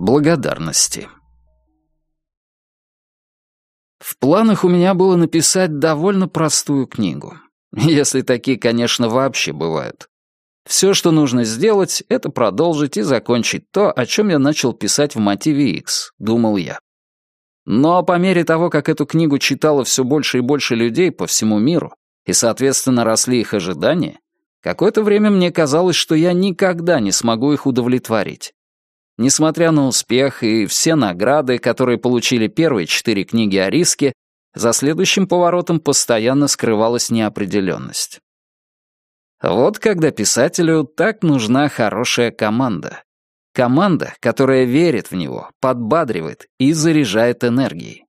Благодарности. В планах у меня было написать довольно простую книгу. Если такие, конечно, вообще бывают. Все, что нужно сделать, это продолжить и закончить то, о чем я начал писать в мотиве X, думал я. Но по мере того, как эту книгу читало все больше и больше людей по всему миру, и, соответственно, росли их ожидания, какое-то время мне казалось, что я никогда не смогу их удовлетворить. Несмотря на успех и все награды, которые получили первые четыре книги о риске, за следующим поворотом постоянно скрывалась неопределенность. Вот когда писателю так нужна хорошая команда. Команда, которая верит в него, подбадривает и заряжает энергией.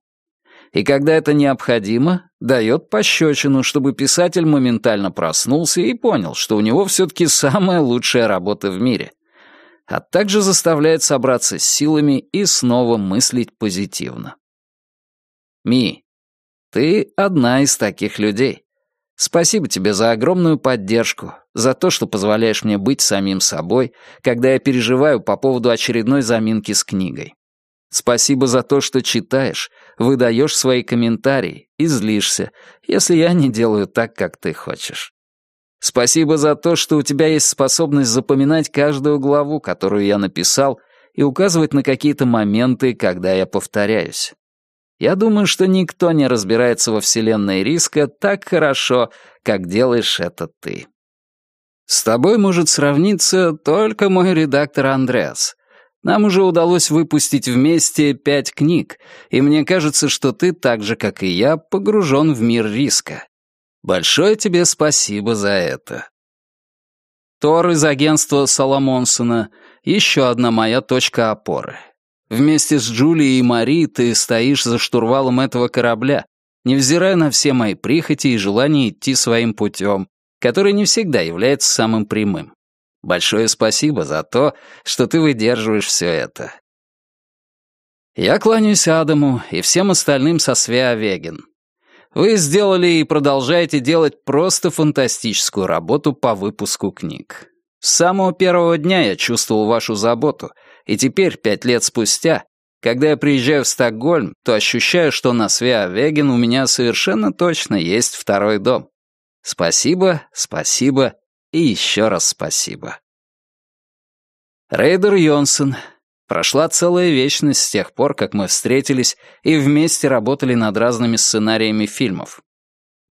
И когда это необходимо, дает пощечину, чтобы писатель моментально проснулся и понял, что у него все-таки самая лучшая работа в мире — а также заставляет собраться с силами и снова мыслить позитивно. Ми, ты одна из таких людей. Спасибо тебе за огромную поддержку, за то, что позволяешь мне быть самим собой, когда я переживаю по поводу очередной заминки с книгой. Спасибо за то, что читаешь, выдаешь свои комментарии и злишься, если я не делаю так, как ты хочешь. Спасибо за то, что у тебя есть способность запоминать каждую главу, которую я написал, и указывать на какие-то моменты, когда я повторяюсь. Я думаю, что никто не разбирается во вселенной риска так хорошо, как делаешь это ты. С тобой может сравниться только мой редактор Андреас. Нам уже удалось выпустить вместе пять книг, и мне кажется, что ты так же, как и я, погружен в мир риска. Большое тебе спасибо за это. Тор из агентства Соломонсона — еще одна моя точка опоры. Вместе с Джулией и Мари ты стоишь за штурвалом этого корабля, невзирая на все мои прихоти и желание идти своим путем, который не всегда является самым прямым. Большое спасибо за то, что ты выдерживаешь все это. Я кланяюсь Адаму и всем остальным со Свеа Веген. Вы сделали и продолжаете делать просто фантастическую работу по выпуску книг. С самого первого дня я чувствовал вашу заботу, и теперь, пять лет спустя, когда я приезжаю в Стокгольм, то ощущаю, что на Свеа-Веген у меня совершенно точно есть второй дом. Спасибо, спасибо и еще раз спасибо. Рейдер Йонсон, Прошла целая вечность с тех пор, как мы встретились и вместе работали над разными сценариями фильмов.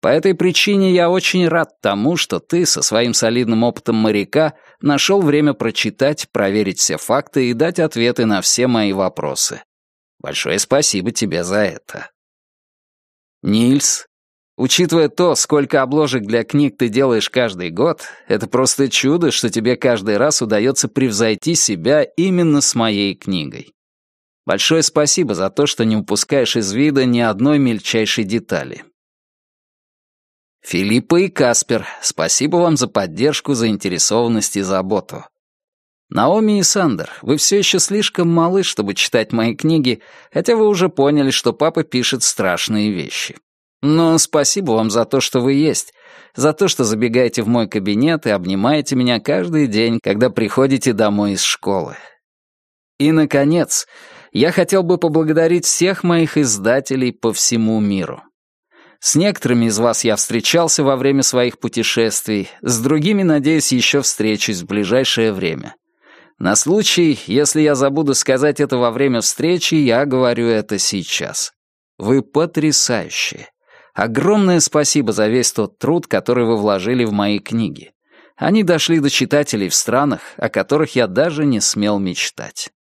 По этой причине я очень рад тому, что ты со своим солидным опытом моряка нашел время прочитать, проверить все факты и дать ответы на все мои вопросы. Большое спасибо тебе за это. Нильс, Учитывая то, сколько обложек для книг ты делаешь каждый год, это просто чудо, что тебе каждый раз удается превзойти себя именно с моей книгой. Большое спасибо за то, что не упускаешь из вида ни одной мельчайшей детали. Филиппа и Каспер, спасибо вам за поддержку, заинтересованность и заботу. Наоми и Сандер, вы все еще слишком малы, чтобы читать мои книги, хотя вы уже поняли, что папа пишет страшные вещи. Но спасибо вам за то, что вы есть, за то, что забегаете в мой кабинет и обнимаете меня каждый день, когда приходите домой из школы. И, наконец, я хотел бы поблагодарить всех моих издателей по всему миру. С некоторыми из вас я встречался во время своих путешествий, с другими, надеюсь, еще встречусь в ближайшее время. На случай, если я забуду сказать это во время встречи, я говорю это сейчас. Вы потрясающие. Огромное спасибо за весь тот труд, который вы вложили в мои книги. Они дошли до читателей в странах, о которых я даже не смел мечтать.